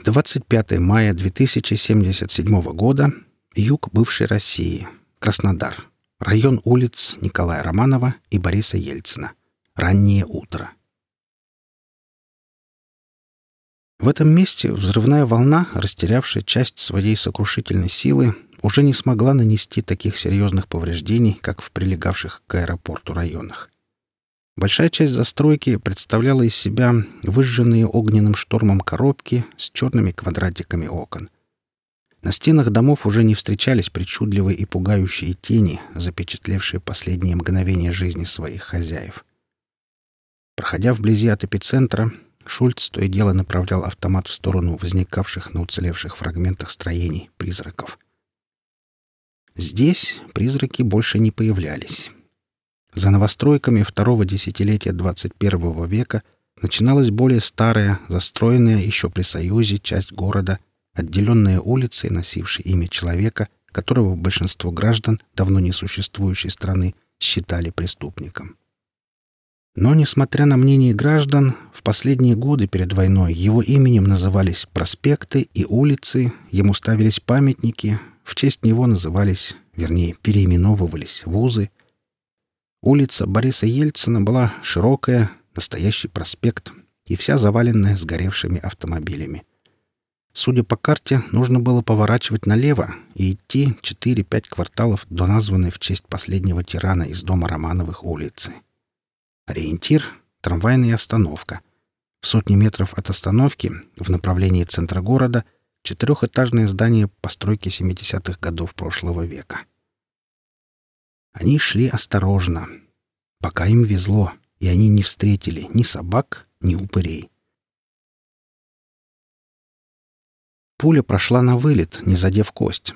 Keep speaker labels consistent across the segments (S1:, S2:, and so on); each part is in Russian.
S1: 25 мая 2077 года. Юг бывшей России. Краснодар. Район улиц Николая Романова и Бориса Ельцина. Раннее утро. В этом месте взрывная волна, растерявшая часть своей сокрушительной силы, уже не смогла нанести таких серьезных повреждений, как в прилегавших к аэропорту районах. Большая часть застройки представляла из себя выжженные огненным штормом коробки с черными квадратиками окон. На стенах домов уже не встречались причудливые и пугающие тени, запечатлевшие последние мгновения жизни своих хозяев. Проходя вблизи от эпицентра, Шульц то и дело направлял автомат в сторону возникавших на уцелевших фрагментах строений призраков. Здесь призраки больше не появлялись. За новостройками второго десятилетия 21 века начиналась более старая, застроенная еще при Союзе часть города, отделенная улицей, носившей имя человека, которого большинство граждан давно не существующей страны считали преступником. Но, несмотря на мнение граждан, в последние годы перед войной его именем назывались проспекты и улицы, ему ставились памятники, в честь него назывались, вернее, переименовывались вузы. Улица Бориса Ельцина была широкая, настоящий проспект, и вся заваленная сгоревшими автомобилями. Судя по карте, нужно было поворачивать налево и идти 4-5 кварталов до названной в честь последнего тирана из дома Романовых улицы. Ориентир — трамвайная остановка. В сотни метров от остановки, в направлении центра города, четырехэтажное здание постройки 70-х годов прошлого века. Они шли осторожно. Пока им везло, и они не встретили ни собак, ни упырей. Пуля прошла на вылет, не задев кость.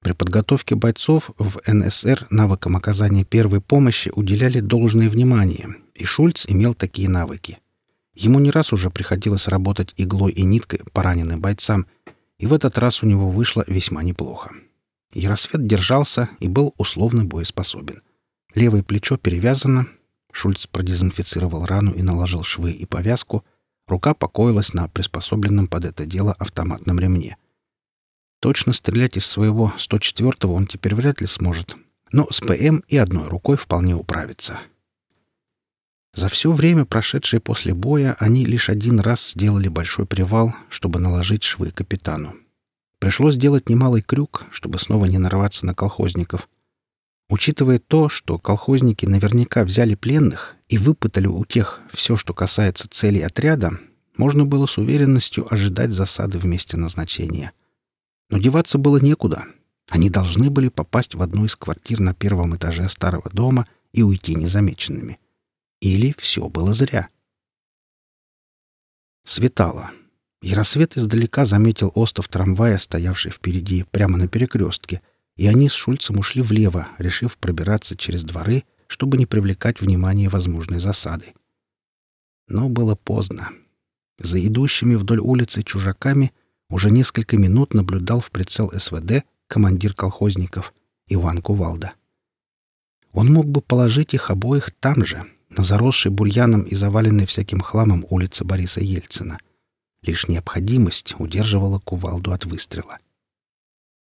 S1: При подготовке бойцов в НСР навыкам оказания первой помощи уделяли должное внимание, и Шульц имел такие навыки. Ему не раз уже приходилось работать иглой и ниткой по раненым бойцам, и в этот раз у него вышло весьма неплохо. Яросвет держался и был условно боеспособен. Левое плечо перевязано, Шульц продезинфицировал рану и наложил швы и повязку, рука покоилась на приспособленном под это дело автоматном ремне. Точно стрелять из своего 104-го он теперь вряд ли сможет, но с ПМ и одной рукой вполне управится. За все время, прошедшее после боя, они лишь один раз сделали большой привал, чтобы наложить швы капитану. Пришлось сделать немалый крюк, чтобы снова не нарваться на колхозников. Учитывая то, что колхозники наверняка взяли пленных и выпытали у тех все, что касается целей отряда, можно было с уверенностью ожидать засады в месте назначения. Но деваться было некуда. Они должны были попасть в одну из квартир на первом этаже старого дома и уйти незамеченными. — или все было зря? Светало. Яросвет издалека заметил остов трамвая, стоявший впереди, прямо на перекрестке, и они с Шульцем ушли влево, решив пробираться через дворы, чтобы не привлекать внимание возможной засады. Но было поздно. За идущими вдоль улицы чужаками уже несколько минут наблюдал в прицел СВД командир колхозников Иван Кувалда. Он мог бы положить их обоих там же, на заросшей бурьяном и заваленной всяким хламом улице Бориса Ельцина. Лишь необходимость удерживала кувалду от выстрела.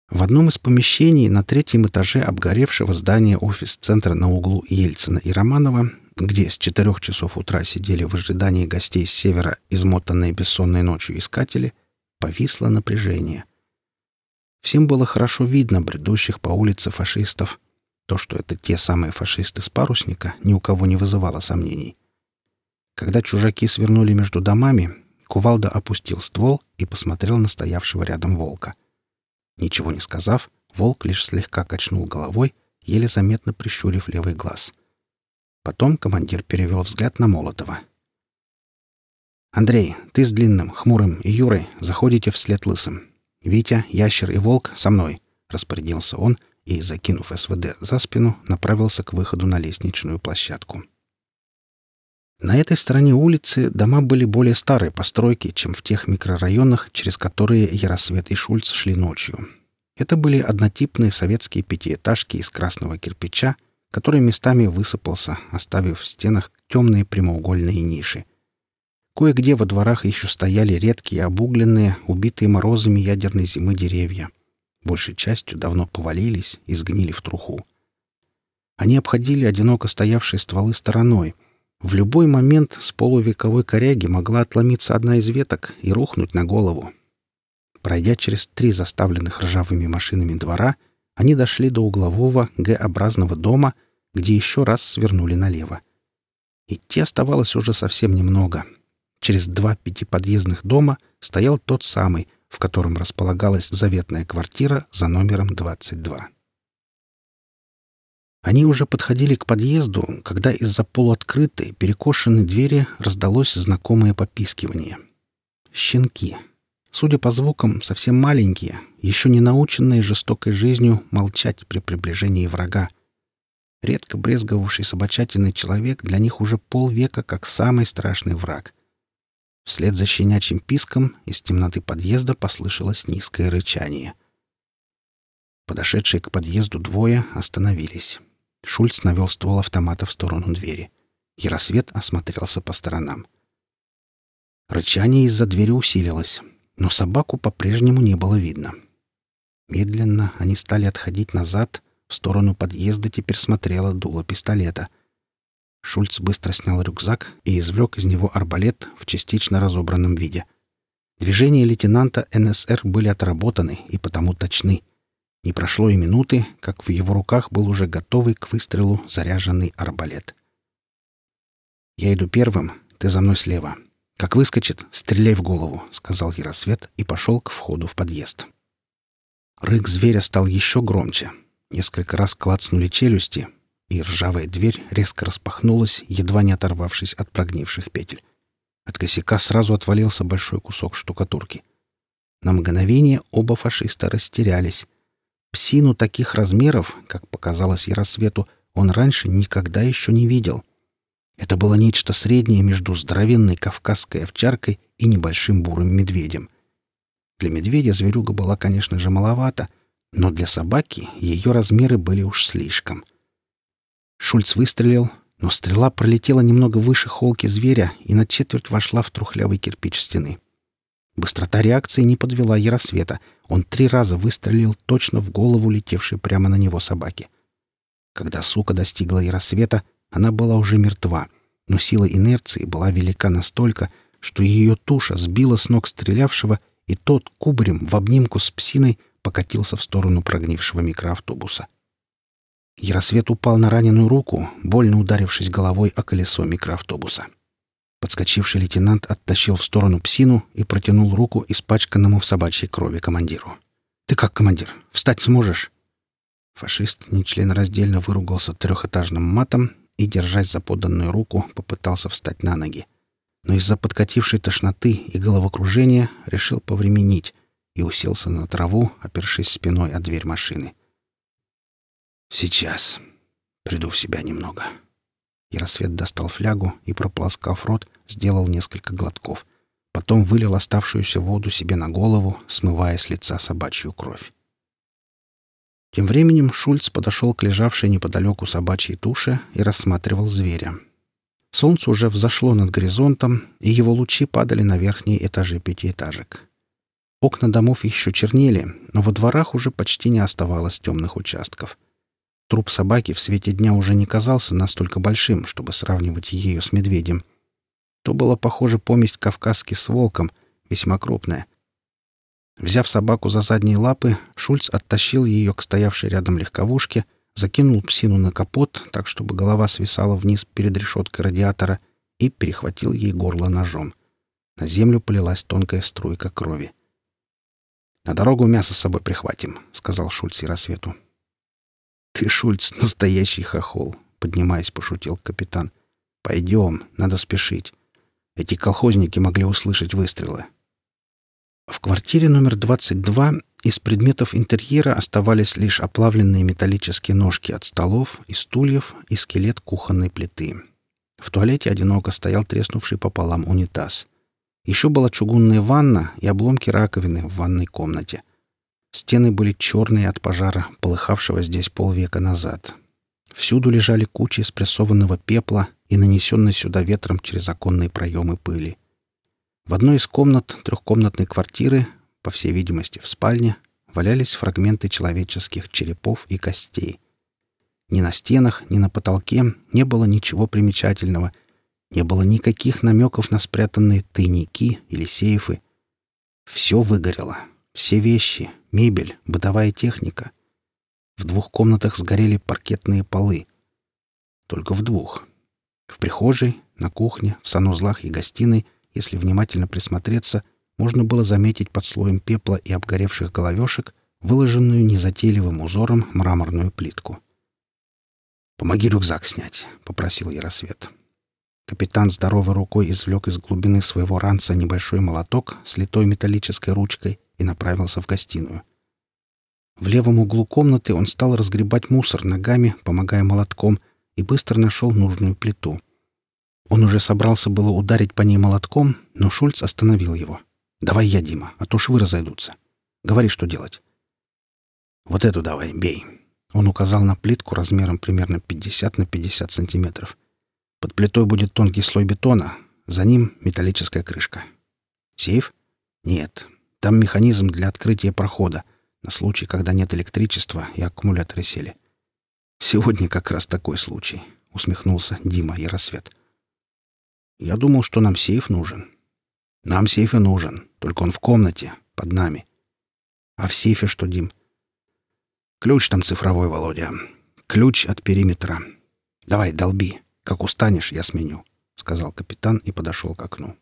S1: В одном из помещений на третьем этаже обгоревшего здания офис-центра на углу Ельцина и Романова, где с четырех часов утра сидели в ожидании гостей с севера измотанные бессонной ночью искатели, повисло напряжение. Всем было хорошо видно бредущих по улице фашистов — то, что это те самые фашисты с парусника, ни у кого не вызывало сомнений. Когда чужаки свернули между домами, Кувалда опустил ствол и посмотрел на стоявшего рядом волка. Ничего не сказав, волк лишь слегка качнул головой, еле заметно прищурив левый глаз. Потом командир перевел взгляд на Молотова. «Андрей, ты с Длинным, Хмурым и Юрой заходите вслед Лысым. Витя, Ящер и Волк со мной», — распорядился он и, закинув СВД за спину, направился к выходу на лестничную площадку. На этой стороне улицы дома были более старой постройки, чем в тех микрорайонах, через которые Яросвет и Шульц шли ночью. Это были однотипные советские пятиэтажки из красного кирпича, который местами высыпался, оставив в стенах темные прямоугольные ниши. Кое-где во дворах еще стояли редкие, обугленные, убитые морозами ядерной зимы деревья. Большей частью давно повалились и сгнили в труху. Они обходили одиноко стоявшие стволы стороной. В любой момент с полувековой коряги могла отломиться одна из веток и рухнуть на голову. Пройдя через три заставленных ржавыми машинами двора, они дошли до углового Г-образного дома, где еще раз свернули налево. Идти оставалось уже совсем немного — Через два пятиподъездных дома стоял тот самый, в котором располагалась заветная квартира за номером 22. Они уже подходили к подъезду, когда из-за полуоткрытой, перекошенной двери раздалось знакомое попискивание. Щенки. Судя по звукам, совсем маленькие, еще не наученные жестокой жизнью молчать при приближении врага. Редко брезговавший собачатиный человек для них уже полвека как самый страшный враг. Вслед за щенячьим писком из темноты подъезда послышалось низкое рычание. Подошедшие к подъезду двое остановились. Шульц навел ствол автомата в сторону двери. Яросвет осмотрелся по сторонам. Рычание из-за двери усилилось, но собаку по-прежнему не было видно. Медленно они стали отходить назад, в сторону подъезда теперь смотрела дуло пистолета — Шульц быстро снял рюкзак и извлек из него арбалет в частично разобранном виде. Движения лейтенанта НСР были отработаны и потому точны. Не прошло и минуты, как в его руках был уже готовый к выстрелу заряженный арбалет. «Я иду первым, ты за мной слева. Как выскочит, стреляй в голову», — сказал Яросвет и пошел к входу в подъезд. Рык зверя стал еще громче. Несколько раз клацнули челюсти, и ржавая дверь резко распахнулась, едва не оторвавшись от прогнивших петель. От косяка сразу отвалился большой кусок штукатурки. На мгновение оба фашиста растерялись. Псину таких размеров, как показалось Яросвету, он раньше никогда еще не видел. Это было нечто среднее между здоровенной кавказской овчаркой и небольшим бурым медведем. Для медведя зверюга была, конечно же, маловата, но для собаки ее размеры были уж слишком — Шульц выстрелил, но стрела пролетела немного выше холки зверя и на четверть вошла в трухлявый кирпич стены. Быстрота реакции не подвела Яросвета. Он три раза выстрелил точно в голову летевшей прямо на него собаки. Когда сука достигла Яросвета, она была уже мертва, но сила инерции была велика настолько, что ее туша сбила с ног стрелявшего, и тот кубарем в обнимку с псиной покатился в сторону прогнившего микроавтобуса. Яросвет упал на раненую руку, больно ударившись головой о колесо микроавтобуса. Подскочивший лейтенант оттащил в сторону псину и протянул руку испачканному в собачьей крови командиру. «Ты как, командир? Встать сможешь?» Фашист нечленораздельно выругался трехэтажным матом и, держась за поданную руку, попытался встать на ноги. Но из-за подкатившей тошноты и головокружения решил повременить и уселся на траву, опершись спиной о дверь машины. — Сейчас. Приду в себя немного. Яросвет достал флягу и, прополоскав рот, сделал несколько глотков. Потом вылил оставшуюся воду себе на голову, смывая с лица собачью кровь. Тем временем Шульц подошел к лежавшей неподалеку собачьей туше и рассматривал зверя. Солнце уже взошло над горизонтом, и его лучи падали на верхние этажи пятиэтажек. Окна домов еще чернели, но во дворах уже почти не оставалось темных участков — Труп собаки в свете дня уже не казался настолько большим, чтобы сравнивать ее с медведем. То была, похоже, помесь кавказки с волком, весьма крупная. Взяв собаку за задние лапы, Шульц оттащил ее к стоявшей рядом легковушке, закинул псину на капот, так чтобы голова свисала вниз перед решеткой радиатора, и перехватил ей горло ножом. На землю полилась тонкая струйка крови. «На дорогу мясо с собой прихватим», — сказал Шульц и рассвету. «Ты, Шульц, настоящий хохол», — поднимаясь, пошутил капитан. «Пойдем, надо спешить. Эти колхозники могли услышать выстрелы». В квартире номер 22 из предметов интерьера оставались лишь оплавленные металлические ножки от столов и стульев и скелет кухонной плиты. В туалете одиноко стоял треснувший пополам унитаз. Еще была чугунная ванна и обломки раковины в ванной комнате — Стены были черные от пожара, полыхавшего здесь полвека назад. Всюду лежали кучи спрессованного пепла и нанесенной сюда ветром через оконные проемы пыли. В одной из комнат трехкомнатной квартиры, по всей видимости, в спальне, валялись фрагменты человеческих черепов и костей. Ни на стенах, ни на потолке не было ничего примечательного, не было никаких намеков на спрятанные тайники или сейфы. Все выгорело. Все вещи, мебель, бытовая техника. В двух комнатах сгорели паркетные полы. Только в двух. В прихожей, на кухне, в санузлах и гостиной, если внимательно присмотреться, можно было заметить под слоем пепла и обгоревших головешек выложенную незатейливым узором мраморную плитку. «Помоги рюкзак снять», — попросил Яросвет. Капитан здоровой рукой извлек из глубины своего ранца небольшой молоток с литой металлической ручкой и направился в гостиную. В левом углу комнаты он стал разгребать мусор ногами, помогая молотком, и быстро нашел нужную плиту. Он уже собрался было ударить по ней молотком, но Шульц остановил его. «Давай я, Дима, а то швы разойдутся. Говори, что делать». «Вот эту давай, бей». Он указал на плитку размером примерно 50 на 50 сантиметров. Под плитой будет тонкий слой бетона, за ним металлическая крышка. «Сейф?» «Нет. Там механизм для открытия прохода, на случай, когда нет электричества и аккумуляторы сели». «Сегодня как раз такой случай», — усмехнулся Дима Яросвет. «Я думал, что нам сейф нужен». «Нам сейф и нужен, только он в комнате, под нами». «А в сейфе что, Дим?» «Ключ там цифровой, Володя. Ключ от периметра. Давай, долби. Как устанешь, я сменю», — сказал капитан и подошел к окну.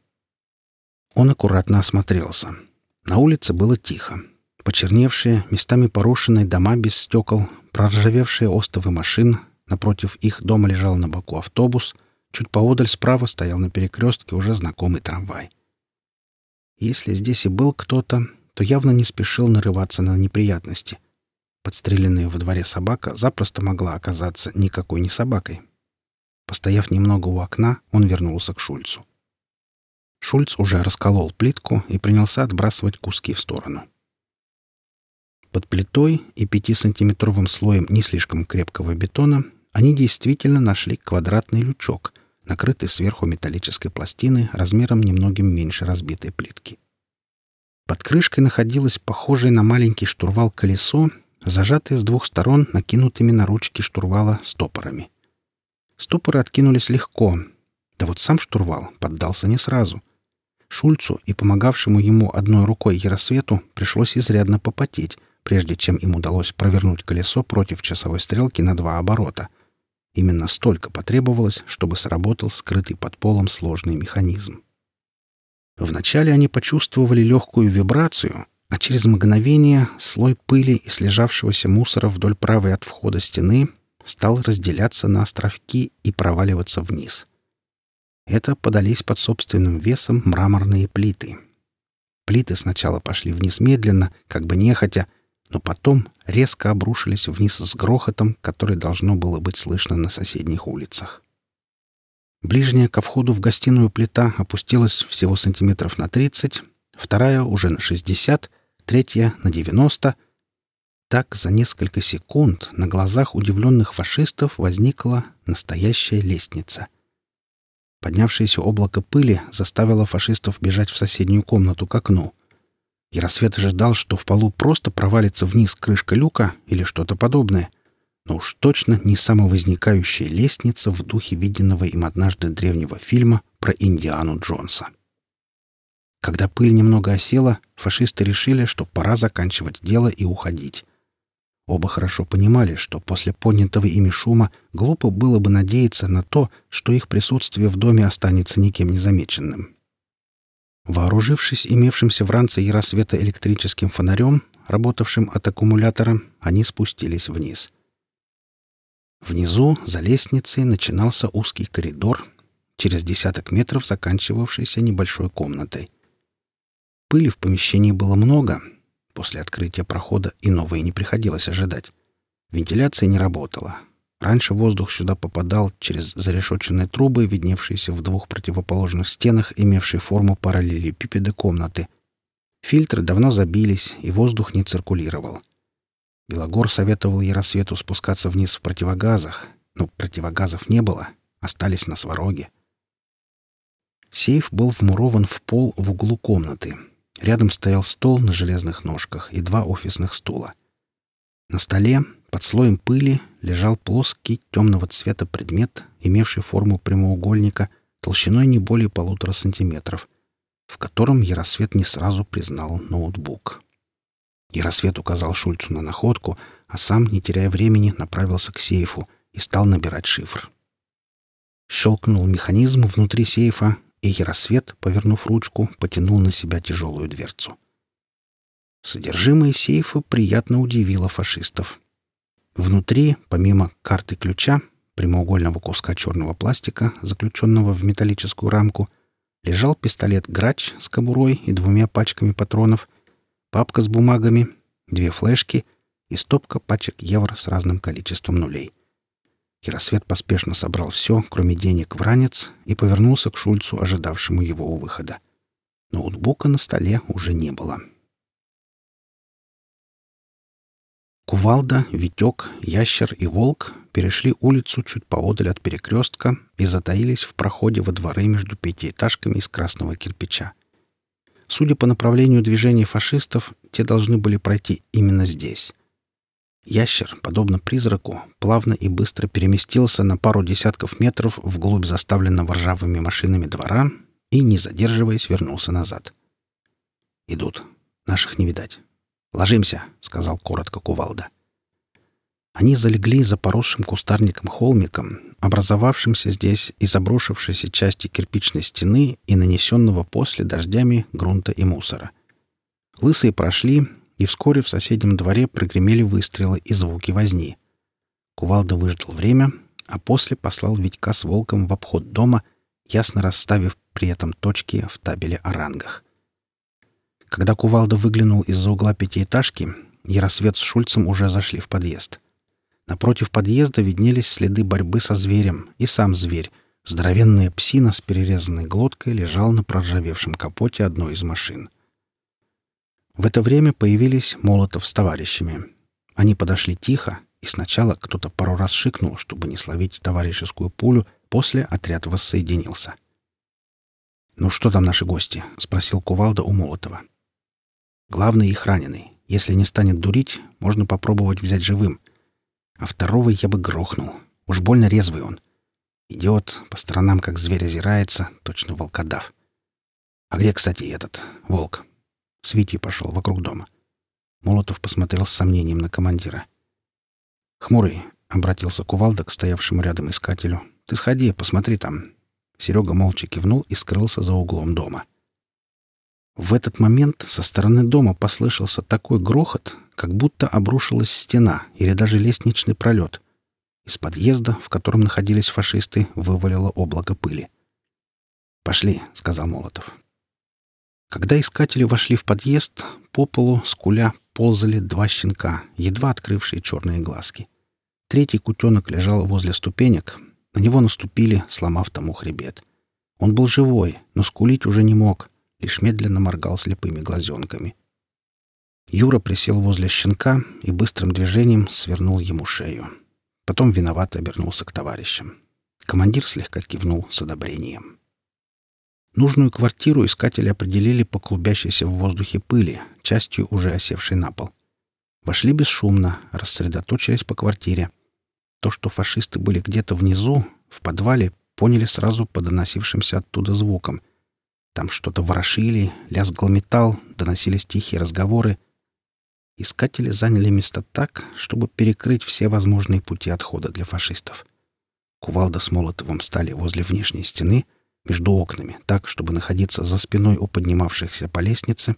S1: Он аккуратно осмотрелся. На улице было тихо. Почерневшие, местами порушенные дома без стекол, проржавевшие остовы машин, напротив их дома лежал на боку автобус, чуть поодаль справа стоял на перекрестке уже знакомый трамвай. Если здесь и был кто-то, то явно не спешил нарываться на неприятности. Подстреленная во дворе собака запросто могла оказаться никакой не собакой. Постояв немного у окна, он вернулся к Шульцу. Шульц уже расколол плитку и принялся отбрасывать куски в сторону. Под плитой и пятисантиметровым слоем не слишком крепкого бетона они действительно нашли квадратный лючок, накрытый сверху металлической пластины размером немногим меньше разбитой плитки. Под крышкой находилось похожее на маленький штурвал колесо, зажатое с двух сторон накинутыми на ручки штурвала стопорами. Стопоры откинулись легко, да вот сам штурвал поддался не сразу. Шульцу и помогавшему ему одной рукой Яросвету пришлось изрядно попотеть, прежде чем им удалось провернуть колесо против часовой стрелки на два оборота. Именно столько потребовалось, чтобы сработал скрытый под полом сложный механизм. Вначале они почувствовали легкую вибрацию, а через мгновение слой пыли и слежавшегося мусора вдоль правой от входа стены стал разделяться на островки и проваливаться вниз. Это подались под собственным весом мраморные плиты. Плиты сначала пошли вниз медленно, как бы нехотя, но потом резко обрушились вниз с грохотом, который должно было быть слышно на соседних улицах. Ближняя ко входу в гостиную плита опустилась всего сантиметров на 30, вторая уже на 60, третья на 90. Так за несколько секунд на глазах удивленных фашистов возникла настоящая лестница. Поднявшееся облако пыли заставило фашистов бежать в соседнюю комнату к окну — Яросвет ожидал, что в полу просто провалится вниз крышка люка или что-то подобное. Но уж точно не самовозникающая лестница в духе виденного им однажды древнего фильма про Индиану Джонса. Когда пыль немного осела, фашисты решили, что пора заканчивать дело и уходить. Оба хорошо понимали, что после поднятого ими шума глупо было бы надеяться на то, что их присутствие в доме останется никем незамеченным. Вооружившись имевшимся в ранце яросвета электрическим фонарем, работавшим от аккумулятора, они спустились вниз. Внизу, за лестницей, начинался узкий коридор, через десяток метров заканчивавшийся небольшой комнатой. Пыли в помещении было много. После открытия прохода и новой не приходилось ожидать. Вентиляция не работала. Раньше воздух сюда попадал через зарешоченные трубы, видневшиеся в двух противоположных стенах, имевшие форму параллелепипеда комнаты. Фильтры давно забились, и воздух не циркулировал. Белогор советовал Яросвету спускаться вниз в противогазах, но противогазов не было, остались на свороге. Сейф был вмурован в пол в углу комнаты. Рядом стоял стол на железных ножках и два офисных стула. На столе, под слоем пыли, лежал плоский темного цвета предмет, имевший форму прямоугольника, толщиной не более полутора сантиметров, в котором Яросвет не сразу признал ноутбук. Яросвет указал Шульцу на находку, а сам, не теряя времени, направился к сейфу и стал набирать шифр. Щелкнул механизм внутри сейфа, и Яросвет, повернув ручку, потянул на себя тяжелую дверцу. Содержимое сейфа приятно удивило фашистов. Внутри, помимо карты ключа, прямоугольного куска черного пластика, заключенного в металлическую рамку, лежал пистолет «Грач» с кобурой и двумя пачками патронов, папка с бумагами, две флешки и стопка пачек евро с разным количеством нулей. Киросвет поспешно собрал все, кроме денег, в ранец и повернулся к Шульцу, ожидавшему его у выхода. Ноутбука на столе уже не было. Кувалда, Витек, Ящер и Волк перешли улицу чуть поодаль от перекрестка и затаились в проходе во дворы между пятиэтажками из красного кирпича. Судя по направлению движения фашистов, те должны были пройти именно здесь. Ящер, подобно призраку, плавно и быстро переместился на пару десятков метров вглубь заставленного ржавыми машинами двора и, не задерживаясь, вернулся назад. «Идут. Наших не видать. «Ложимся», — сказал коротко кувалда. Они залегли за поросшим кустарником-холмиком, образовавшимся здесь из обрушившейся части кирпичной стены и нанесенного после дождями грунта и мусора. Лысые прошли, и вскоре в соседнем дворе прогремели выстрелы и звуки возни. Кувалда выждал время, а после послал Витька с волком в обход дома, ясно расставив при этом точки в табеле о рангах. Когда Кувалда выглянул из-за угла пятиэтажки, Яросвет с Шульцем уже зашли в подъезд. Напротив подъезда виднелись следы борьбы со зверем, и сам зверь, здоровенная псина с перерезанной глоткой, лежал на проржавевшем капоте одной из машин. В это время появились Молотов с товарищами. Они подошли тихо, и сначала кто-то пару раз шикнул, чтобы не словить товарищескую пулю, после отряд воссоединился. «Ну что там наши гости?» — спросил Кувалда у Молотова. Главный их раненый. Если не станет дурить, можно попробовать взять живым. А второго я бы грохнул. Уж больно резвый он. Идет, по сторонам как зверь озирается, точно волкодав. А где, кстати, этот волк? С Витей пошел вокруг дома. Молотов посмотрел с сомнением на командира. «Хмурый», — обратился Кувалда к стоявшему рядом искателю. «Ты сходи, посмотри там». Серега молча кивнул и скрылся за углом дома. — в этот момент со стороны дома послышался такой грохот, как будто обрушилась стена или даже лестничный пролет. Из подъезда, в котором находились фашисты, вывалило облако пыли. «Пошли», — сказал Молотов. Когда искатели вошли в подъезд, по полу, скуля, ползали два щенка, едва открывшие черные глазки. Третий кутенок лежал возле ступенек. На него наступили, сломав тому хребет. Он был живой, но скулить уже не мог — лишь медленно моргал слепыми глазенками. Юра присел возле щенка и быстрым движением свернул ему шею. Потом виновато обернулся к товарищам. Командир слегка кивнул с одобрением. Нужную квартиру искатели определили по клубящейся в воздухе пыли, частью уже осевшей на пол. Вошли бесшумно, рассредоточились по квартире. То, что фашисты были где-то внизу, в подвале, поняли сразу по доносившимся оттуда звукам — там что-то ворошили, лязгал металл, доносились тихие разговоры. Искатели заняли место так, чтобы перекрыть все возможные пути отхода для фашистов. Кувалда с Молотовым стали возле внешней стены, между окнами, так, чтобы находиться за спиной у поднимавшихся по лестнице.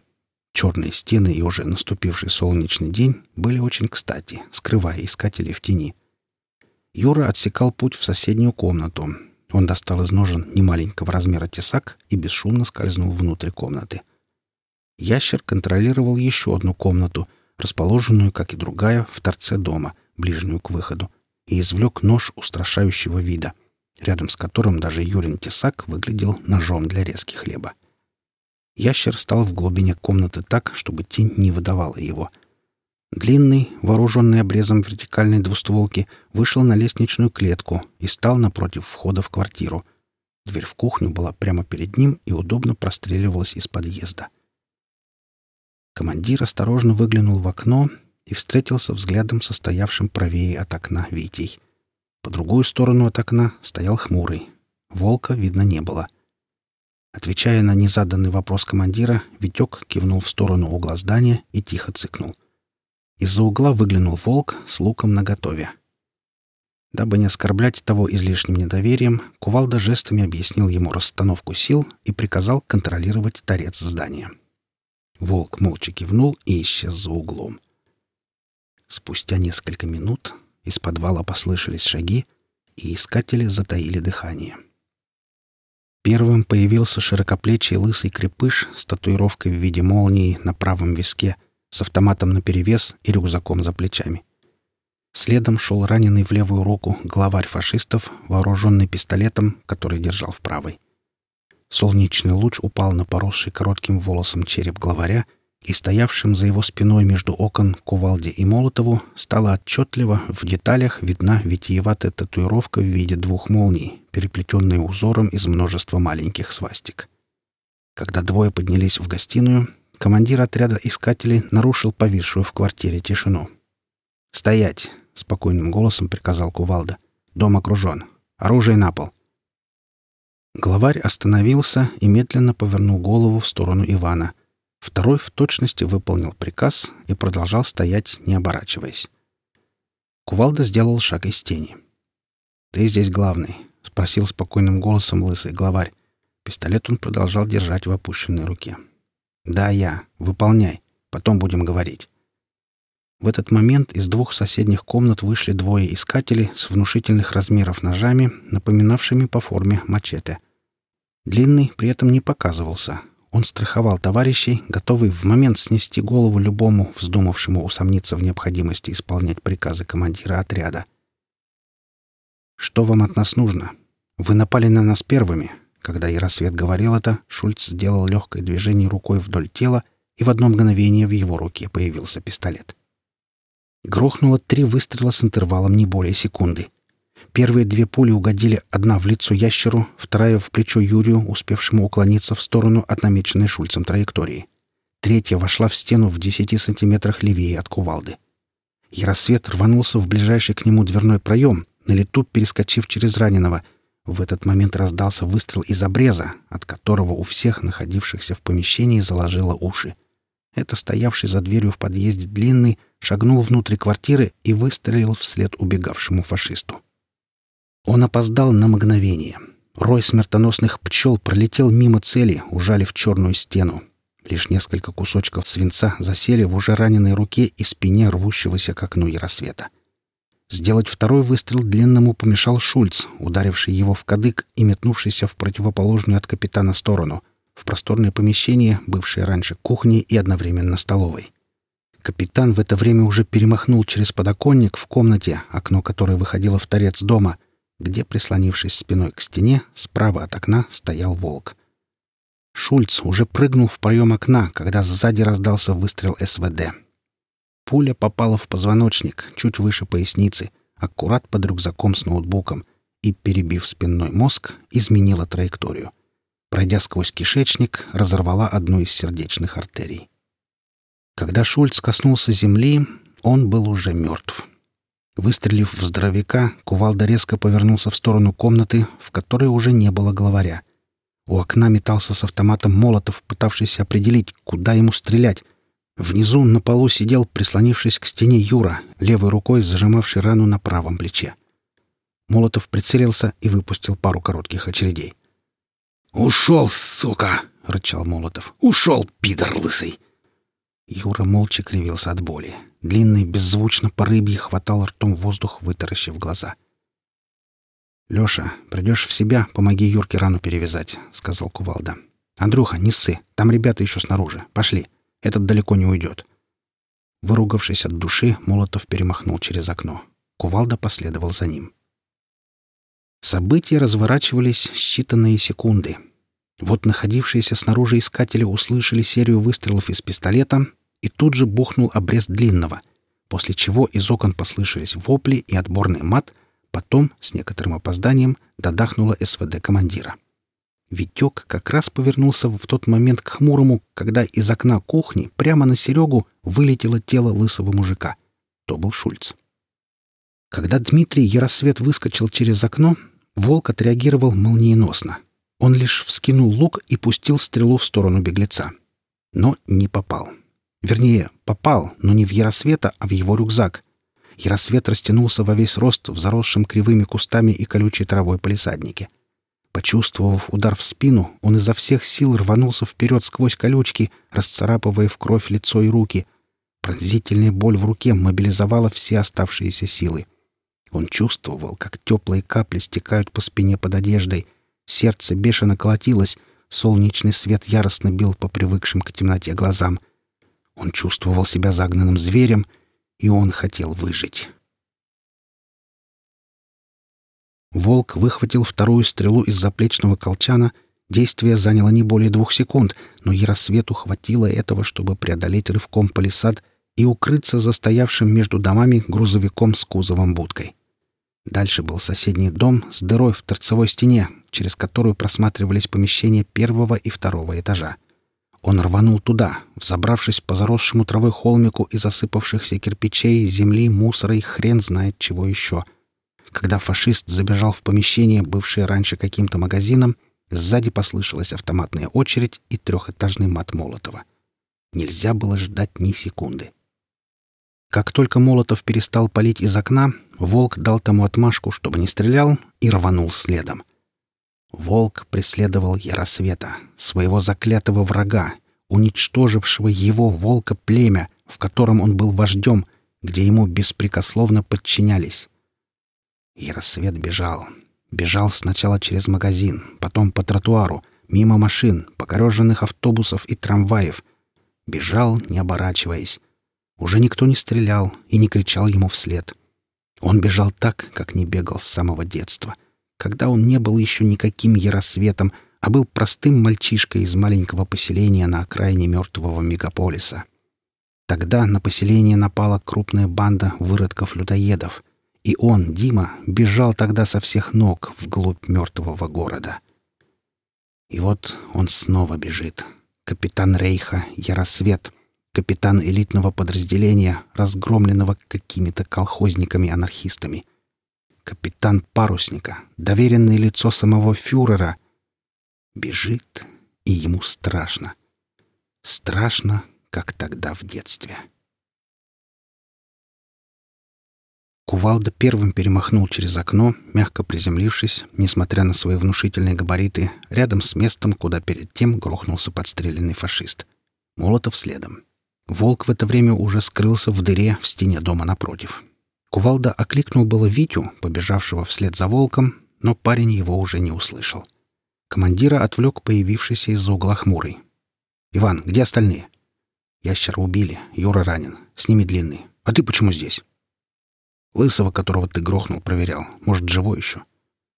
S1: Черные стены и уже наступивший солнечный день были очень кстати, скрывая искателей в тени. Юра отсекал путь в соседнюю комнату, он достал из ножен немаленького размера тесак и бесшумно скользнул внутрь комнаты. Ящер контролировал еще одну комнату, расположенную, как и другая, в торце дома, ближнюю к выходу, и извлек нож устрашающего вида, рядом с которым даже Юрин тесак выглядел ножом для резки хлеба. Ящер стал в глубине комнаты так, чтобы тень не выдавала его — Длинный, вооруженный обрезом вертикальной двустволки, вышел на лестничную клетку и стал напротив входа в квартиру. Дверь в кухню была прямо перед ним и удобно простреливалась из подъезда. Командир осторожно выглянул в окно и встретился взглядом состоявшим правее от окна Витей. По другую сторону от окна стоял хмурый. Волка видно не было. Отвечая на незаданный вопрос командира, Витек кивнул в сторону угла здания и тихо цыкнул. Из-за угла выглянул волк с луком наготове. Дабы не оскорблять того излишним недоверием, Кувалда жестами объяснил ему расстановку сил и приказал контролировать торец здания. Волк молча кивнул и исчез за углом. Спустя несколько минут из подвала послышались шаги, и искатели затаили дыхание. Первым появился широкоплечий лысый крепыш с татуировкой в виде молнии на правом виске, с автоматом наперевес и рюкзаком за плечами. Следом шел раненый в левую руку главарь фашистов, вооруженный пистолетом, который держал в правой. Солнечный луч упал на поросший коротким волосом череп главаря, и стоявшим за его спиной между окон Кувалде и Молотову стало отчетливо в деталях видна витиеватая татуировка в виде двух молний, переплетенная узором из множества маленьких свастик. Когда двое поднялись в гостиную, командир отряда искателей нарушил повисшую в квартире тишину. «Стоять!» — спокойным голосом приказал Кувалда. «Дом окружен. Оружие на пол». Главарь остановился и медленно повернул голову в сторону Ивана. Второй в точности выполнил приказ и продолжал стоять, не оборачиваясь. Кувалда сделал шаг из тени. «Ты здесь главный», — спросил спокойным голосом лысый главарь. Пистолет он продолжал держать в опущенной руке. «Да, я. Выполняй. Потом будем говорить». В этот момент из двух соседних комнат вышли двое искателей с внушительных размеров ножами, напоминавшими по форме мачете. Длинный при этом не показывался. Он страховал товарищей, готовый в момент снести голову любому, вздумавшему усомниться в необходимости исполнять приказы командира отряда. «Что вам от нас нужно? Вы напали на нас первыми». Когда Яросвет говорил это, Шульц сделал легкое движение рукой вдоль тела, и в одно мгновение в его руке появился пистолет. Грохнуло три выстрела с интервалом не более секунды. Первые две пули угодили одна в лицо ящеру, вторая в плечо Юрию, успевшему уклониться в сторону от намеченной Шульцем траектории. Третья вошла в стену в десяти сантиметрах левее от кувалды. Яросвет рванулся в ближайший к нему дверной проем, на лету перескочив через раненого. В этот момент раздался выстрел из обреза, от которого у всех находившихся в помещении заложило уши. Это стоявший за дверью в подъезде длинный шагнул внутрь квартиры и выстрелил вслед убегавшему фашисту. Он опоздал на мгновение. Рой смертоносных пчел пролетел мимо цели, ужалив черную стену. Лишь несколько кусочков свинца засели в уже раненой руке и спине рвущегося к окну яросвета. Сделать второй выстрел длинному помешал Шульц, ударивший его в кадык и метнувшийся в противоположную от капитана сторону, в просторное помещение, бывшее раньше кухней и одновременно столовой. Капитан в это время уже перемахнул через подоконник в комнате, окно которой выходило в торец дома, где, прислонившись спиной к стене, справа от окна стоял волк. Шульц уже прыгнул в проем окна, когда сзади раздался выстрел СВД. Пуля попала в позвоночник, чуть выше поясницы, аккурат под рюкзаком с ноутбуком, и, перебив спинной мозг, изменила траекторию. Пройдя сквозь кишечник, разорвала одну из сердечных артерий. Когда Шульц коснулся земли, он был уже мертв. Выстрелив в здоровяка, кувалда резко повернулся в сторону комнаты, в которой уже не было главаря. У окна метался с автоматом Молотов, пытавшийся определить, куда ему стрелять. Внизу на полу сидел, прислонившись к стене Юра, левой рукой зажимавший рану на правом плече. Молотов прицелился и выпустил пару коротких очередей. «Ушел, сука!» — рычал Молотов. «Ушел, пидор лысый!» Юра молча кривился от боли. Длинный беззвучно по рыбье хватал ртом воздух, вытаращив глаза. «Леша, придешь в себя, помоги Юрке рану перевязать», — сказал Кувалда. «Андрюха, не ссы, там ребята еще снаружи. Пошли, этот далеко не уйдет». Выругавшись от души, Молотов перемахнул через окно. Кувалда последовал за ним. События разворачивались считанные секунды. Вот находившиеся снаружи искатели услышали серию выстрелов из пистолета, и тут же бухнул обрез длинного, после чего из окон послышались вопли и отборный мат, потом, с некоторым опозданием, додахнула СВД командира. Витек как раз повернулся в тот момент к хмурому, когда из окна кухни прямо на Серегу вылетело тело лысого мужика. То был Шульц. Когда Дмитрий Яросвет выскочил через окно, волк отреагировал молниеносно. Он лишь вскинул лук и пустил стрелу в сторону беглеца. Но не попал. Вернее, попал, но не в Яросвета, а в его рюкзак. Яросвет растянулся во весь рост в заросшем кривыми кустами и колючей травой палисаднике. Почувствовав удар в спину, он изо всех сил рванулся вперед сквозь колючки, расцарапывая в кровь лицо и руки. Пронзительная боль в руке мобилизовала все оставшиеся силы. Он чувствовал, как теплые капли стекают по спине под одеждой. Сердце бешено колотилось, солнечный свет яростно бил по привыкшим к темноте глазам. Он чувствовал себя загнанным зверем, и он хотел выжить. Волк выхватил вторую стрелу из заплечного колчана. Действие заняло не более двух секунд, но Яросвету хватило этого, чтобы преодолеть рывком палисад и укрыться за стоявшим между домами грузовиком с кузовом будкой. Дальше был соседний дом с дырой в торцевой стене, через которую просматривались помещения первого и второго этажа. Он рванул туда, взобравшись по заросшему травой холмику из засыпавшихся кирпичей, земли, мусора и хрен знает чего еще. Когда фашист забежал в помещение, бывшее раньше каким-то магазином, сзади послышалась автоматная очередь и трехэтажный мат Молотова. Нельзя было ждать ни секунды. Как только Молотов перестал палить из окна, Волк дал тому отмашку, чтобы не стрелял, и рванул следом. Волк преследовал Яросвета, своего заклятого врага, уничтожившего его волка племя, в котором он был вождем, где ему беспрекословно подчинялись. Яросвет бежал. Бежал сначала через магазин, потом по тротуару, мимо машин, покореженных автобусов и трамваев. Бежал, не оборачиваясь. Уже никто не стрелял и не кричал ему вслед. Он бежал так, как не бегал с самого детства, когда он не был еще никаким яросветом, а был простым мальчишкой из маленького поселения на окраине мертвого мегаполиса. Тогда на поселение напала крупная банда выродков-людоедов, и он, Дима, бежал тогда со всех ног вглубь мертвого города. И вот он снова бежит. Капитан Рейха, Яросвет, капитан элитного подразделения, разгромленного какими-то колхозниками-анархистами. Капитан парусника, доверенное лицо самого фюрера. Бежит, и ему страшно. Страшно, как тогда в детстве. Кувалда первым перемахнул через окно, мягко приземлившись, несмотря на свои внушительные габариты, рядом с местом, куда перед тем грохнулся подстреленный фашист. Молотов следом. Волк в это время уже скрылся в дыре в стене дома напротив. Кувалда окликнул было Витю, побежавшего вслед за волком, но парень его уже не услышал. Командира отвлек появившийся из-за угла хмурый. «Иван, где остальные?» «Ящера убили. Юра ранен. С ними длинный. А ты почему здесь?» «Лысого, которого ты грохнул, проверял. Может, живой еще?»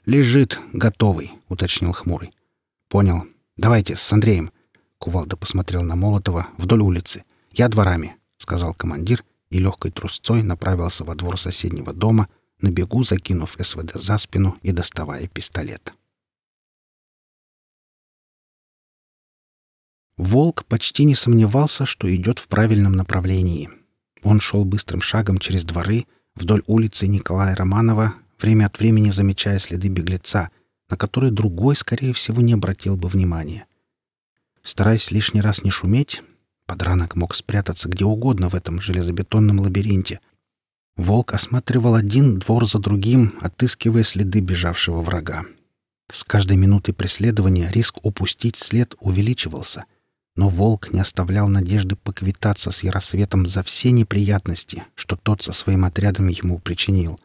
S1: «Лежит, готовый», — уточнил хмурый. «Понял. Давайте, с Андреем». Кувалда посмотрел на Молотова вдоль улицы. «Я дворами», — сказал командир и легкой трусцой направился во двор соседнего дома, на бегу закинув СВД за спину и доставая пистолет. Волк почти не сомневался, что идет в правильном направлении. Он шел быстрым шагом через дворы, вдоль улицы Николая Романова, время от времени замечая следы беглеца, на которые другой, скорее всего, не обратил бы внимания. Стараясь лишний раз не шуметь, Подранок мог спрятаться где угодно в этом железобетонном лабиринте. Волк осматривал один двор за другим, отыскивая следы бежавшего врага. С каждой минутой преследования риск упустить след увеличивался, но волк не оставлял надежды поквитаться с Яросветом за все неприятности, что тот со своим отрядом ему причинил.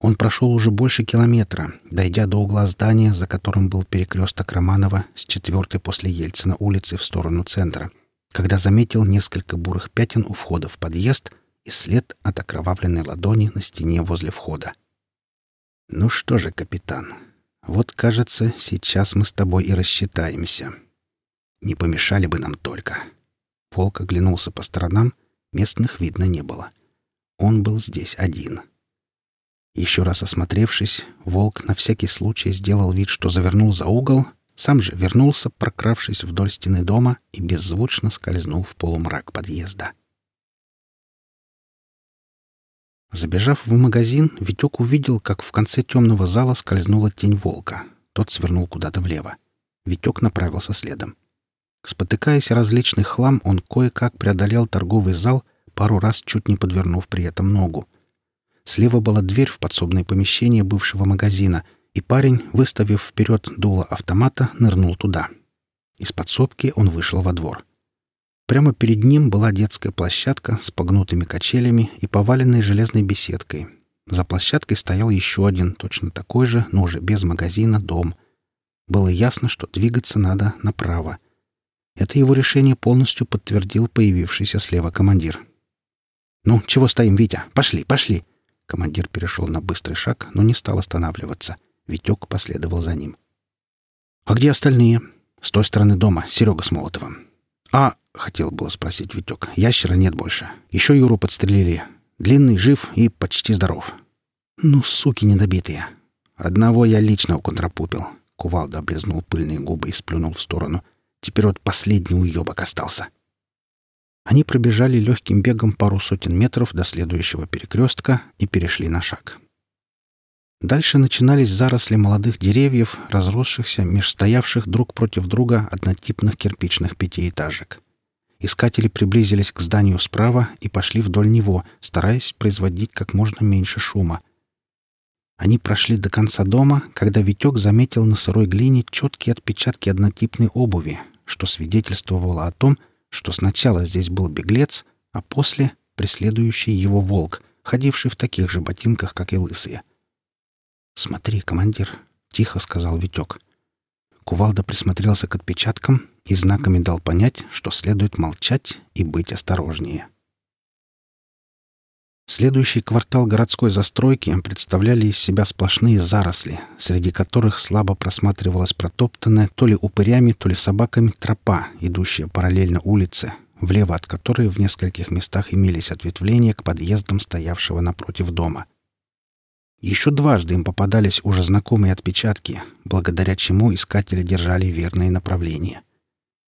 S1: Он прошел уже больше километра, дойдя до угла здания, за которым был перекресток Романова с четвертой после Ельцина улицы в сторону центра — когда заметил несколько бурых пятен у входа в подъезд и след от окровавленной ладони на стене возле входа. «Ну что же, капитан, вот, кажется, сейчас мы с тобой и рассчитаемся. Не помешали бы нам только». Волк оглянулся по сторонам, местных видно не было. Он был здесь один. Еще раз осмотревшись, волк на всякий случай сделал вид, что завернул за угол, сам же вернулся, прокравшись вдоль стены дома и беззвучно скользнул в полумрак подъезда. Забежав в магазин, Витек увидел, как в конце темного зала скользнула тень волка. Тот свернул куда-то влево. Витек направился следом. Спотыкаясь о различный хлам, он кое-как преодолел торговый зал, пару раз чуть не подвернув при этом ногу. Слева была дверь в подсобное помещение бывшего магазина, и парень, выставив вперед дуло автомата, нырнул туда. Из подсобки он вышел во двор. Прямо перед ним была детская площадка с погнутыми качелями и поваленной железной беседкой. За площадкой стоял еще один, точно такой же, но уже без магазина, дом. Было ясно, что двигаться надо направо. Это его решение полностью подтвердил появившийся слева командир. «Ну, чего стоим, Витя? Пошли, пошли!» Командир перешел на быстрый шаг, но не стал останавливаться. Витек последовал за ним. «А где остальные?» «С той стороны дома, Серега с Молотовым». «А, — хотел было спросить Витек, — ящера нет больше. Еще Юру подстрелили. Длинный жив и почти здоров». «Ну, суки недобитые!» «Одного я лично уконтрапупил». Кувалда облизнул пыльные губы и сплюнул в сторону. «Теперь вот последний уебок остался». Они пробежали легким бегом пару сотен метров до следующего перекрестка и перешли на шаг. Дальше начинались заросли молодых деревьев, разросшихся меж стоявших друг против друга однотипных кирпичных пятиэтажек. Искатели приблизились к зданию справа и пошли вдоль него, стараясь производить как можно меньше шума. Они прошли до конца дома, когда Витек заметил на сырой глине четкие отпечатки однотипной обуви, что свидетельствовало о том, что сначала здесь был беглец, а после — преследующий его волк, ходивший в таких же ботинках, как и лысые. «Смотри, командир», — тихо сказал Витек. Кувалда присмотрелся к отпечаткам и знаками дал понять, что следует молчать и быть осторожнее. Следующий квартал городской застройки представляли из себя сплошные заросли, среди которых слабо просматривалась протоптанная то ли упырями, то ли собаками тропа, идущая параллельно улице, влево от которой в нескольких местах имелись ответвления к подъездам стоявшего напротив дома — еще дважды им попадались уже знакомые отпечатки, благодаря чему искатели держали верное направление.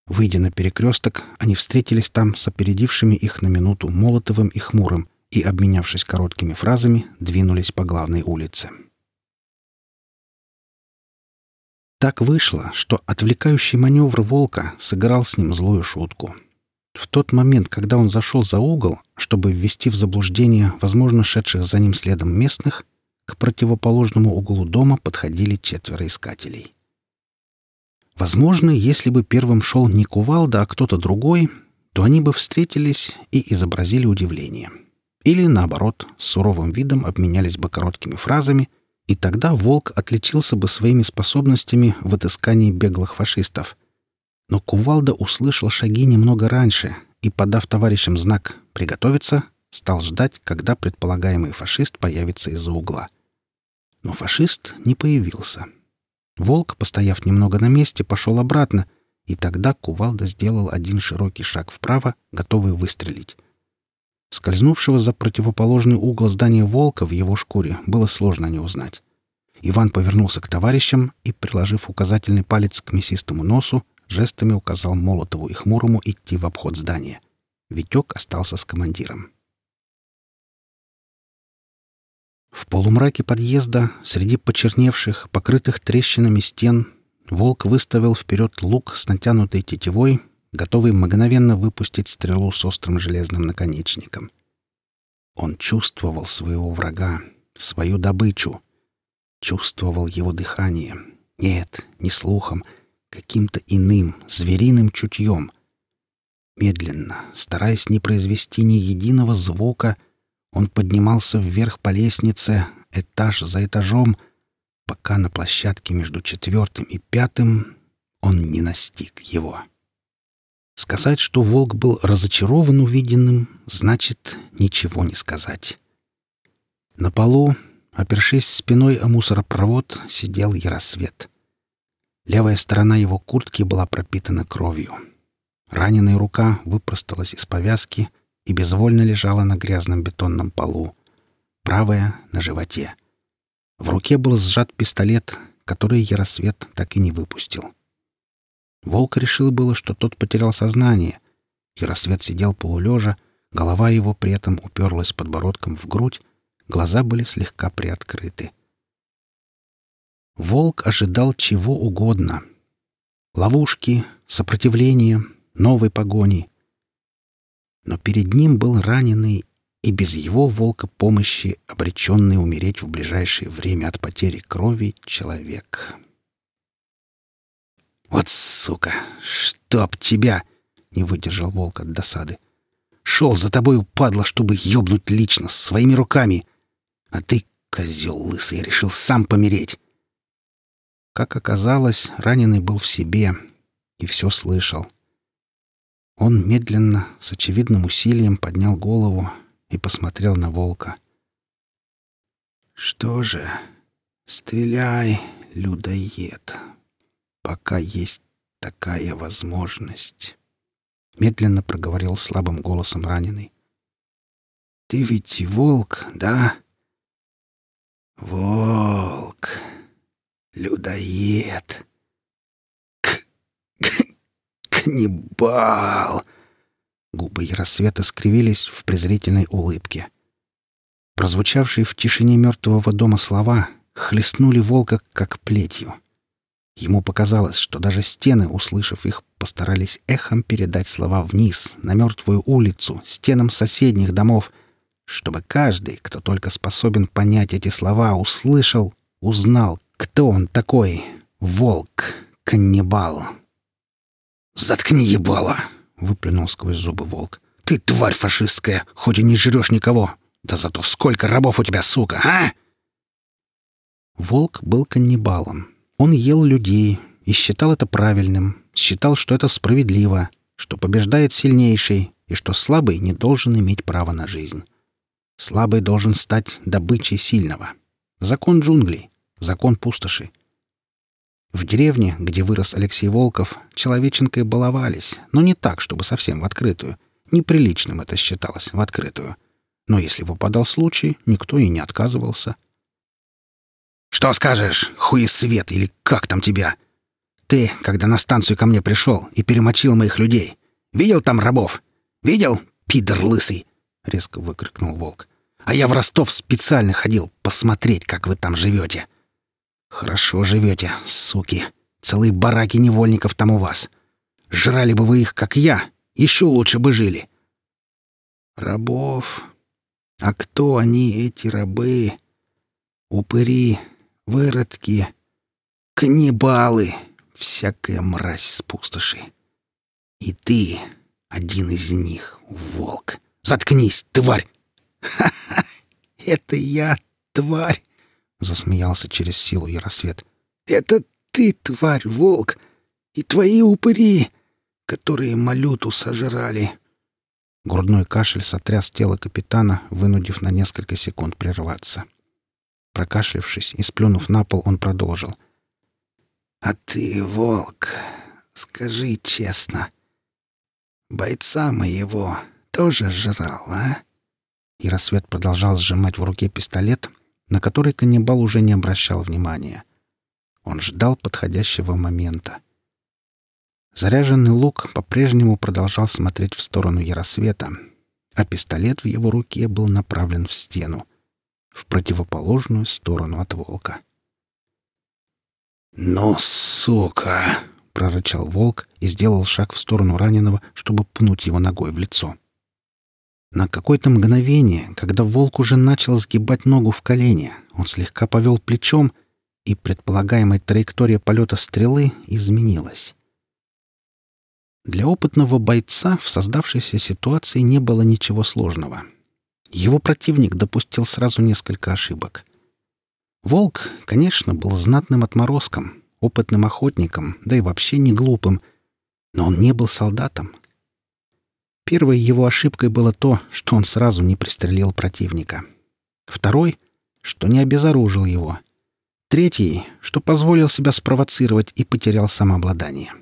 S1: Выйдя на перекресток, они встретились там с опередившими их на минуту Молотовым и Хмурым и, обменявшись короткими фразами, двинулись по главной улице. Так вышло, что отвлекающий маневр волка сыграл с ним злую шутку. В тот момент, когда он зашел за угол, чтобы ввести в заблуждение, возможно, шедших за ним следом местных, к противоположному углу дома подходили четверо искателей. Возможно, если бы первым шел не Кувалда, а кто-то другой, то они бы встретились и изобразили удивление. Или, наоборот, с суровым видом обменялись бы короткими фразами, и тогда Волк отличился бы своими способностями в отыскании беглых фашистов. Но Кувалда услышал шаги немного раньше и, подав товарищам знак «приготовиться», стал ждать, когда предполагаемый фашист появится из-за угла — но фашист не появился. Волк, постояв немного на месте, пошел обратно, и тогда Кувалда сделал один широкий шаг вправо, готовый выстрелить. Скользнувшего за противоположный угол здания волка в его шкуре было сложно не узнать. Иван повернулся к товарищам и, приложив указательный палец к мясистому носу, жестами указал Молотову и Хмурому идти в обход здания. Витек остался с командиром. В полумраке подъезда, среди почерневших, покрытых трещинами стен, волк выставил вперед лук с натянутой тетивой, готовый мгновенно выпустить стрелу с острым железным наконечником. Он чувствовал своего врага, свою добычу, чувствовал его дыхание. Нет, не слухом, каким-то иным, звериным чутьем. Медленно, стараясь не произвести ни единого звука, — он поднимался вверх по лестнице, этаж за этажом, пока на площадке между четвертым и пятым он не настиг его. Сказать, что волк был разочарован увиденным, значит ничего не сказать. На полу, опершись спиной о мусоропровод, сидел Яросвет. Левая сторона его куртки была пропитана кровью. Раненая рука выпросталась из повязки — и безвольно лежала на грязном бетонном полу. Правая — на животе. В руке был сжат пистолет, который Яросвет так и не выпустил. Волк решил было, что тот потерял сознание. Яросвет сидел полулежа, голова его при этом уперлась подбородком в грудь, глаза были слегка приоткрыты. Волк ожидал чего угодно. Ловушки, сопротивления, новой погони. Но перед ним был раненый и без его волка помощи обреченный умереть в ближайшее время от потери крови человек. «Вот сука! Чтоб тебя!» — не выдержал волк от досады. «Шел за тобой, упадло, чтобы ёбнуть лично, своими руками! А ты, козел лысый, решил сам помереть!» Как оказалось, раненый был в себе и все слышал. Он медленно, с очевидным усилием поднял голову и посмотрел на волка. «Что же, стреляй, людоед!» пока есть такая возможность. Медленно проговорил слабым голосом раненый. Ты ведь волк, да? Волк. Людоед. Каннибал. Губы Яросвета скривились в презрительной улыбке. Прозвучавшие в тишине мертвого дома слова хлестнули волка как плетью. Ему показалось, что даже стены, услышав их, постарались эхом передать слова вниз, на мертвую улицу, стенам соседних домов, чтобы каждый, кто только способен понять эти слова, услышал, узнал, кто он такой. Волк, каннибал. «Заткни ебало!» — выплюнул сквозь зубы волк. «Ты тварь фашистская, хоть и не жрешь никого! Да зато сколько рабов у тебя, сука, а!» Волк был каннибалом, он ел людей и считал это правильным, считал, что это справедливо, что побеждает сильнейший и что слабый не должен иметь права на жизнь. Слабый должен стать добычей сильного. Закон джунглей, закон пустоши. В деревне, где вырос Алексей Волков, человеченкой баловались, но не так, чтобы совсем в открытую. Неприличным это считалось в открытую. Но если выпадал случай, никто и не отказывался — «Что скажешь, хуесвет или как там тебя? Ты, когда на станцию ко мне пришел и перемочил моих людей, видел там рабов? Видел, пидор лысый?» — резко выкрикнул волк. «А я в Ростов специально ходил посмотреть, как вы там живете. Хорошо живете, суки. Целые бараки невольников там у вас. Жрали бы вы их, как я, еще лучше бы жили». «Рабов? А кто они, эти рабы?» «Упыри, выродки, каннибалы, всякая мразь с пустоши. И ты один из них, волк. Заткнись, тварь! Ха-ха! Это я, тварь! Засмеялся через силу Яросвет. Это ты, тварь, волк, и твои упыри, которые малюту сожрали. Грудной кашель сотряс тело капитана, вынудив на несколько секунд прерваться. — Прокашлявшись и сплюнув на пол, он продолжил. «А ты, волк, скажи честно, бойца моего тоже жрал, а?» И рассвет продолжал сжимать в руке пистолет, на который каннибал уже не обращал внимания. Он ждал подходящего момента. Заряженный лук по-прежнему продолжал смотреть в сторону Яросвета, а пистолет в его руке был направлен в стену в противоположную сторону от волка. «Ну, сука!» — прорычал волк и сделал шаг в сторону раненого, чтобы пнуть его ногой в лицо. На какое-то мгновение, когда волк уже начал сгибать ногу в колени, он слегка повел плечом, и предполагаемая траектория полета стрелы изменилась. Для опытного бойца в создавшейся ситуации не было ничего сложного — его противник допустил сразу несколько ошибок. Волк, конечно, был знатным отморозком, опытным охотником, да и вообще не глупым, но он не был солдатом. Первой его ошибкой было то, что он сразу не пристрелил противника. Второй — что не обезоружил его. Третий — что позволил себя спровоцировать и потерял самообладание.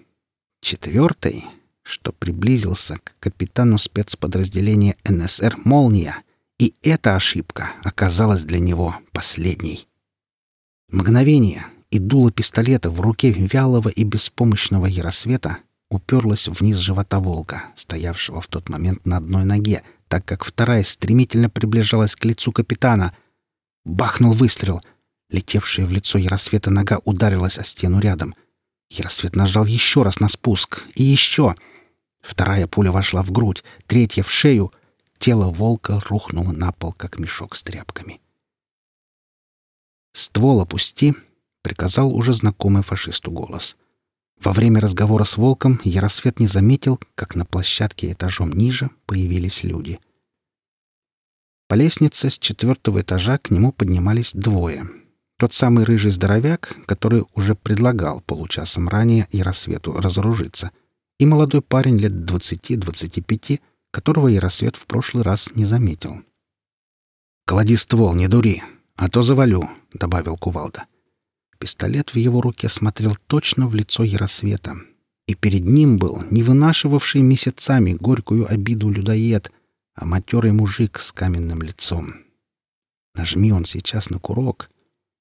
S1: Четвертый — что приблизился к капитану спецподразделения НСР «Молния», и эта ошибка оказалась для него последней. Мгновение, и дуло пистолета в руке вялого и беспомощного Яросвета уперлась вниз живота волка, стоявшего в тот момент на одной ноге, так как вторая стремительно приближалась к лицу капитана. Бахнул выстрел. Летевшая в лицо Яросвета нога ударилась о стену рядом. Яросвет нажал еще раз на спуск. И еще. Вторая пуля вошла в грудь, третья — в шею. Тело волка рухнуло на пол, как мешок с тряпками. «Ствол опусти», — приказал уже знакомый фашисту голос — во время разговора с волком Яросвет не заметил, как на площадке этажом ниже появились люди. По лестнице с четвертого этажа к нему поднимались двое. Тот самый рыжий здоровяк, который уже предлагал получасом ранее Яросвету разоружиться, и молодой парень лет двадцати-двадцати пяти, которого Яросвет в прошлый раз не заметил. «Клади ствол, не дури, а то завалю», — добавил Кувалда. — Пистолет в его руке смотрел точно в лицо Яросвета. И перед ним был не вынашивавший месяцами горькую обиду людоед, а матерый мужик с каменным лицом. Нажми он сейчас на курок,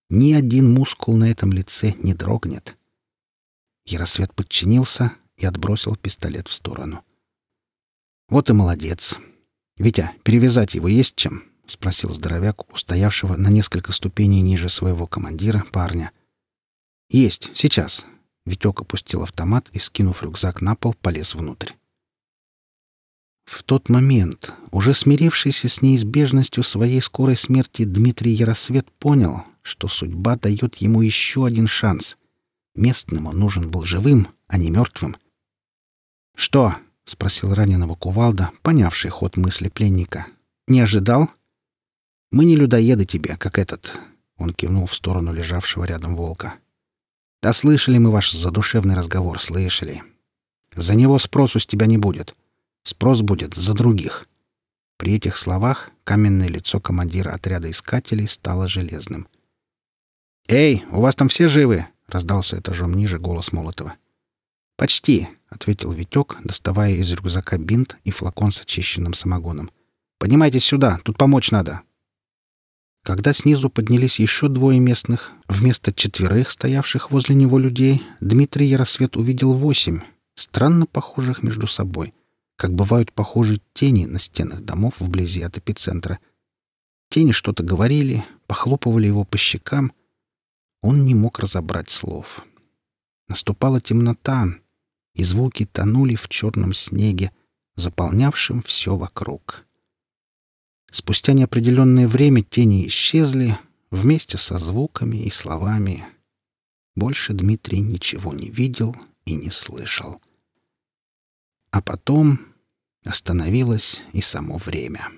S1: ни один мускул на этом лице не дрогнет. Яросвет подчинился и отбросил пистолет в сторону. «Вот и молодец. Витя, перевязать его есть чем?» — спросил здоровяк, устоявшего на несколько ступеней ниже своего командира парня, «Есть, сейчас». Витек опустил автомат и, скинув рюкзак на пол, полез внутрь. В тот момент, уже смирившийся с неизбежностью своей скорой смерти, Дмитрий Яросвет понял, что судьба дает ему еще один шанс. Местным он нужен был живым, а не мертвым. «Что?» — спросил раненого кувалда, понявший ход мысли пленника. «Не ожидал?» «Мы не людоеды тебе, как этот...» — он кивнул в сторону лежавшего рядом волка. Да слышали мы ваш задушевный разговор, слышали. За него спросу с тебя не будет. Спрос будет за других. При этих словах каменное лицо командира отряда искателей стало железным. «Эй, у вас там все живы?» — раздался этажом ниже голос Молотова. «Почти», — ответил Витек, доставая из рюкзака бинт и флакон с очищенным самогоном. «Поднимайтесь сюда, тут помочь надо». Когда снизу поднялись еще двое местных, вместо четверых стоявших возле него людей, Дмитрий Яросвет увидел восемь, странно похожих между собой, как бывают похожи тени на стенах домов вблизи от эпицентра. Тени что-то говорили, похлопывали его по щекам. Он не мог разобрать слов. Наступала темнота, и звуки тонули в черном снеге, заполнявшем все вокруг. Спустя неопределенное время тени исчезли вместе со звуками и словами. Больше Дмитрий ничего не видел и не слышал. А потом остановилось и само время.